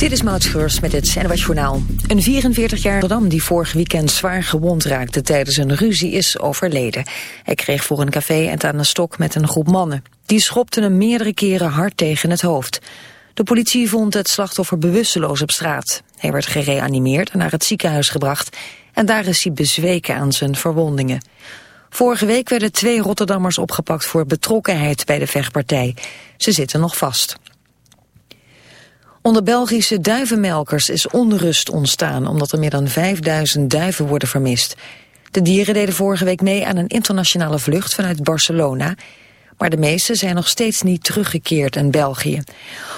Dit is Maud Schreurs met het NWS Journaal. Een 44-jarige Rotterdam die vorig weekend zwaar gewond raakte tijdens een ruzie is overleden. Hij kreeg voor een café en aan een stok met een groep mannen. Die schopten hem meerdere keren hard tegen het hoofd. De politie vond het slachtoffer bewusteloos op straat. Hij werd gereanimeerd en naar het ziekenhuis gebracht. En daar is hij bezweken aan zijn verwondingen. Vorige week werden twee Rotterdammers opgepakt voor betrokkenheid bij de vechtpartij. Ze zitten nog vast. Onder Belgische duivenmelkers is onrust ontstaan... omdat er meer dan 5000 duiven worden vermist. De dieren deden vorige week mee aan een internationale vlucht vanuit Barcelona... maar de meeste zijn nog steeds niet teruggekeerd in België.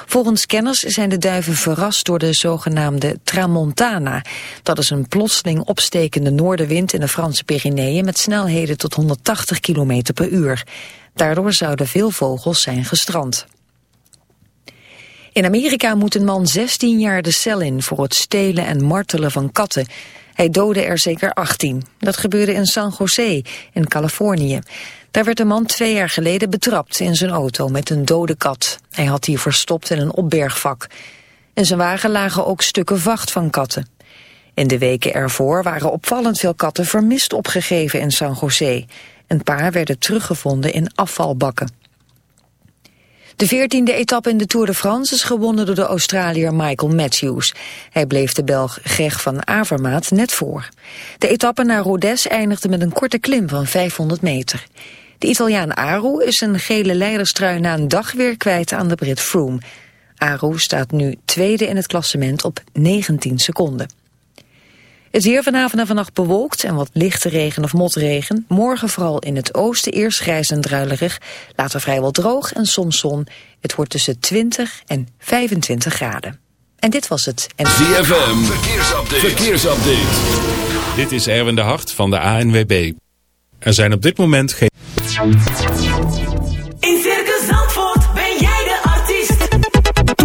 Volgens kenners zijn de duiven verrast door de zogenaamde tramontana. Dat is een plotseling opstekende noordenwind in de Franse Pyreneeën... met snelheden tot 180 km per uur. Daardoor zouden veel vogels zijn gestrand. In Amerika moet een man 16 jaar de cel in voor het stelen en martelen van katten. Hij doodde er zeker 18. Dat gebeurde in San Jose, in Californië. Daar werd de man twee jaar geleden betrapt in zijn auto met een dode kat. Hij had die verstopt in een opbergvak. In zijn wagen lagen ook stukken vacht van katten. In de weken ervoor waren opvallend veel katten vermist opgegeven in San Jose. Een paar werden teruggevonden in afvalbakken. De veertiende etappe in de Tour de France is gewonnen door de Australiër Michael Matthews. Hij bleef de Belg Greg van Avermaat net voor. De etappe naar Rodez eindigde met een korte klim van 500 meter. De Italiaan Aru is een gele leiderstrui na een dag weer kwijt aan de Brit Froome. Aru staat nu tweede in het klassement op 19 seconden. Het weer vanavond en vannacht bewolkt en wat lichte regen of motregen. Morgen vooral in het oosten eerst grijs en druilerig. Later vrijwel droog en soms zon. Het wordt tussen 20 en 25 graden. En dit was het. En... ZFM, verkeersupdate. verkeersupdate. Dit is Erwin de Hart van de ANWB. Er zijn op dit moment geen...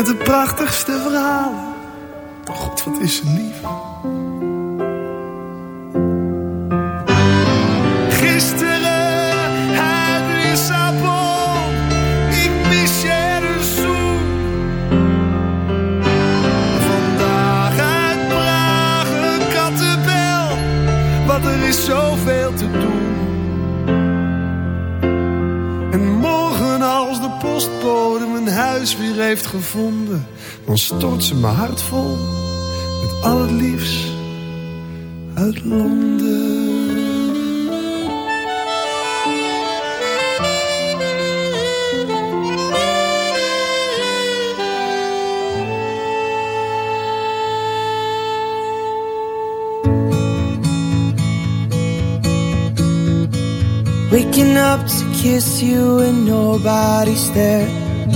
Met prachtigste verhalen. Oh God, wat is ze lief. Mijn huis weer heeft gevonden, dan stort ze mijn hart vol met al het liefst uit Londen. Waking up to kiss you and nobody's there.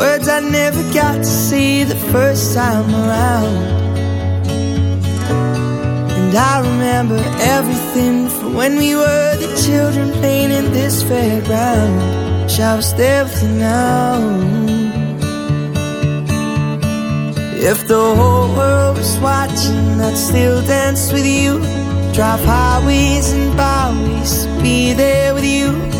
Words I never got to see the first time around. And I remember everything from when we were the children playing in this fairground. Shall I stay with you now? If the whole world was watching, I'd still dance with you. Drive highways and byways, be there with you.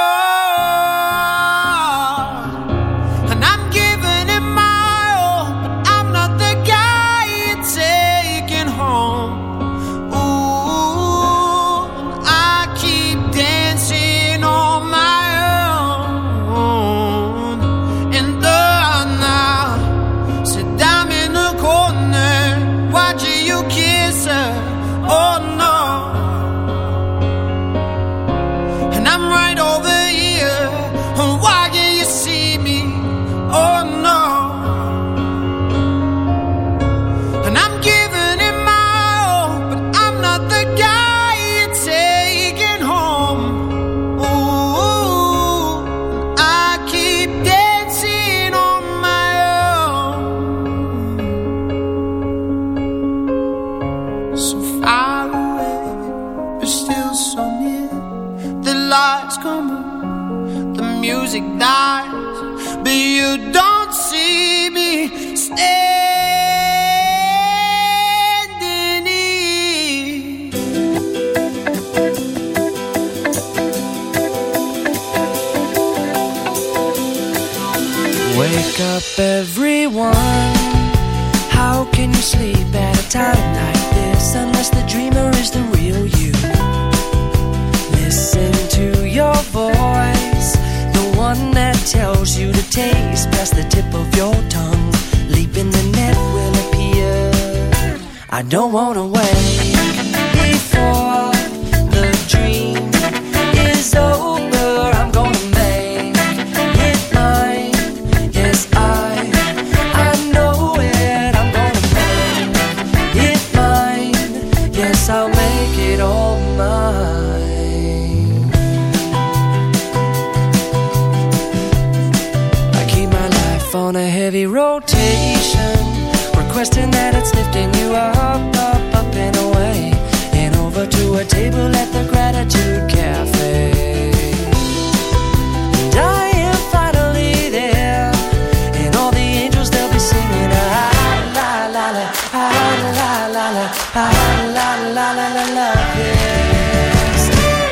I la la la love is.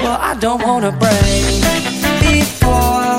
Well, I don't wanna break before.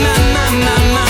My, my, my, my,